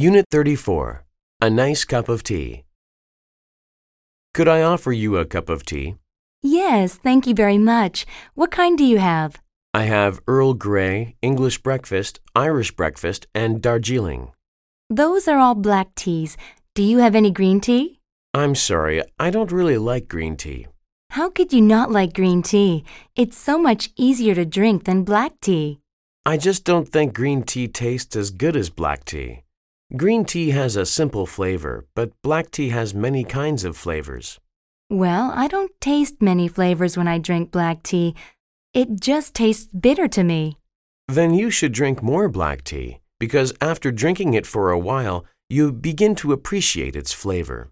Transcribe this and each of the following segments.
Unit 34 A Nice Cup of Tea. Could I offer you a cup of tea? Yes, thank you very much. What kind do you have? I have Earl Grey, English breakfast, Irish breakfast, and Darjeeling. Those are all black teas. Do you have any green tea? I'm sorry, I don't really like green tea. How could you not like green tea? It's so much easier to drink than black tea. I just don't think green tea tastes as good as black tea. Green tea has a simple flavor, but black tea has many kinds of flavors. Well, I don't taste many flavors when I drink black tea. It just tastes bitter to me. Then you should drink more black tea, because after drinking it for a while, you begin to appreciate its flavor.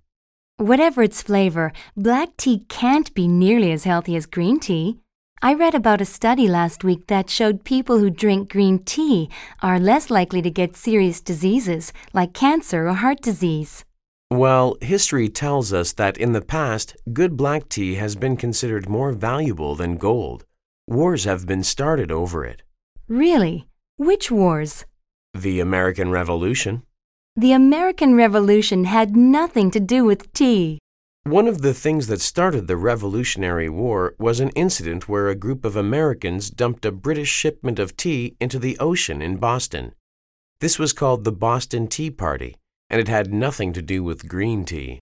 Whatever its flavor, black tea can't be nearly as healthy as green tea. I read about a study last week that showed people who drink green tea are less likely to get serious diseases like cancer or heart disease. Well, history tells us that in the past, good black tea has been considered more valuable than gold. Wars have been started over it. Really? Which wars? The American Revolution. The American Revolution had nothing to do with tea. One of the things that started the Revolutionary War was an incident where a group of Americans dumped a British shipment of tea into the ocean in Boston. This was called the Boston Tea Party, and it had nothing to do with green tea.